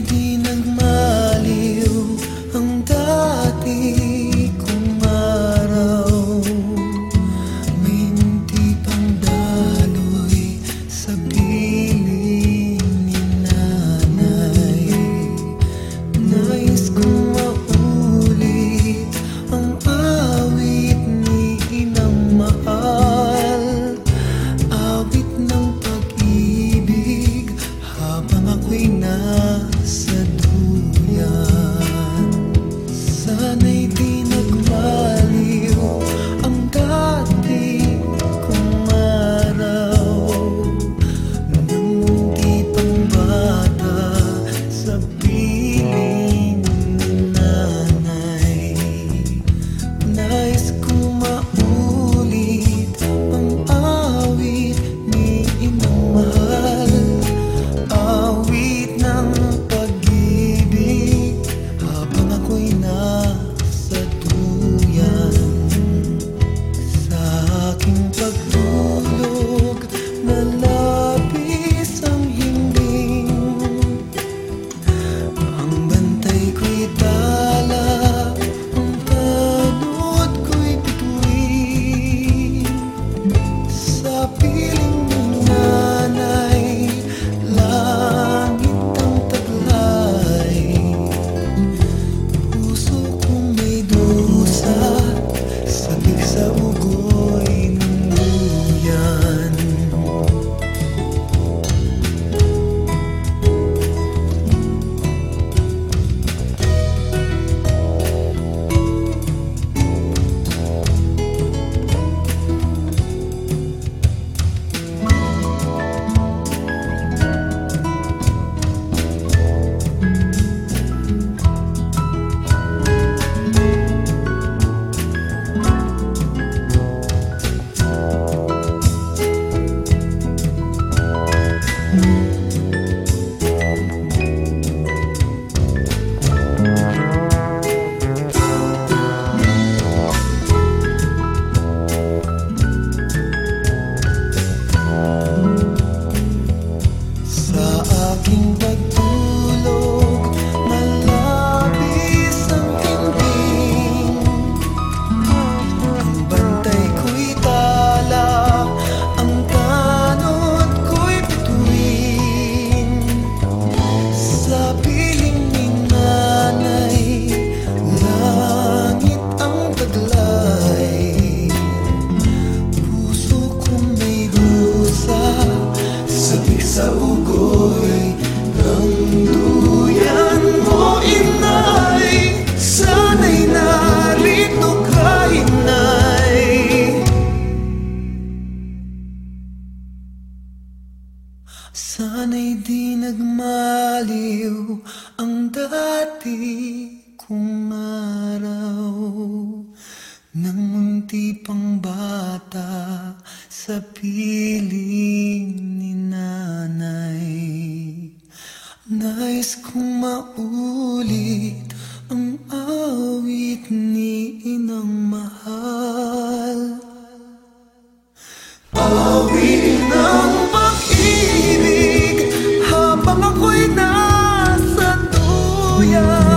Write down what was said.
di nagmamahal Sana'y di nagmaliw ang dati kong araw. Nang munti pang bata sa piling ni nanay. Nais kong maulit ang awit ni inang mahal. Awitin ako'y nasan tuya